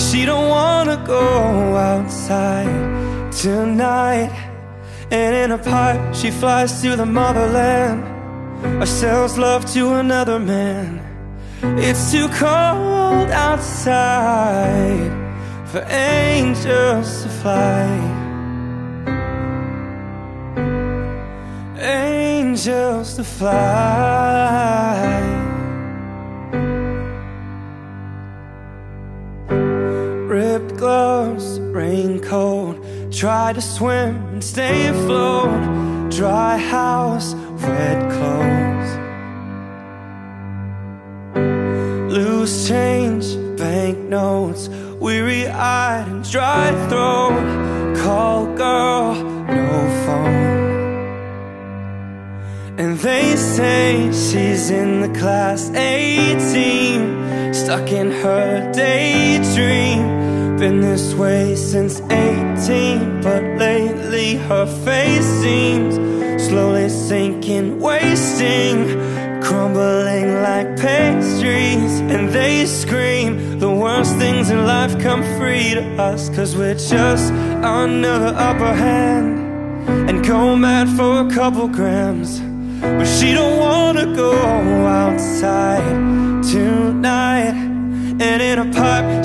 she don't wanna go outside tonight. And in a pipe she flies to the motherland. Or sells love to another man. It's too cold outside For angels to fly. Angels to fly ripped gloves, raincoat Try to swim and stay afloat. Dry house, wet clothes. Loose change, banknotes. Weary-eyed and dry throat. Call girl, no phone. And they say she's in the class A Team Stuck in her daydream been this way since 18 But lately her face seems Slowly sinking, wasting Crumbling like pastries. And they scream The worst things in life come free to us Cause we're just under the upper hand. And go mad for a couple grams But she don't wanna go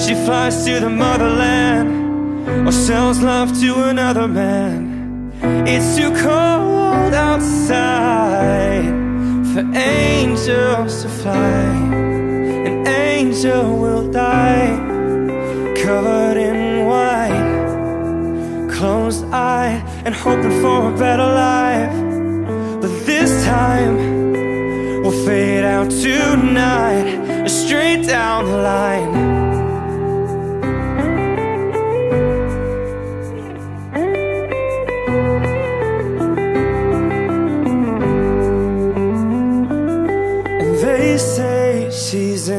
she flies to the motherland Or sells love to another man. It's too cold outside For angels to fly. An angel will die Covered in white Closed eye and hoping for a better life. But this time We'll fade out tonight straight down the line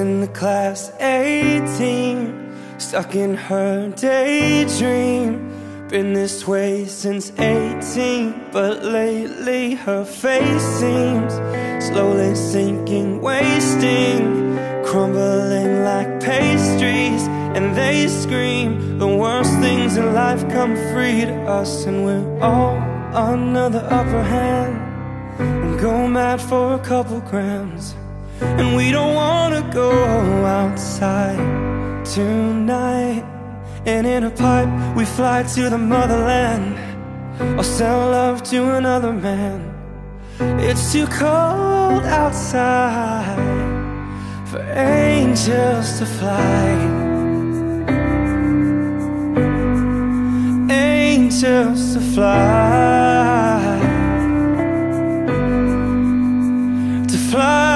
in the class A Team Stuck in her daydream. Been this way since 18 But lately her face seems Slowly sinking, wasting. Crumbling like pastries And they scream The worst things in life come free to us And we're all under the upper hand. And go mad for a couple grams And we don't wanna go outside tonight. And in a pipe we fly to the motherland. Or sell love to another man. It's too cold outside For angels to fly. Angels to fly. To fly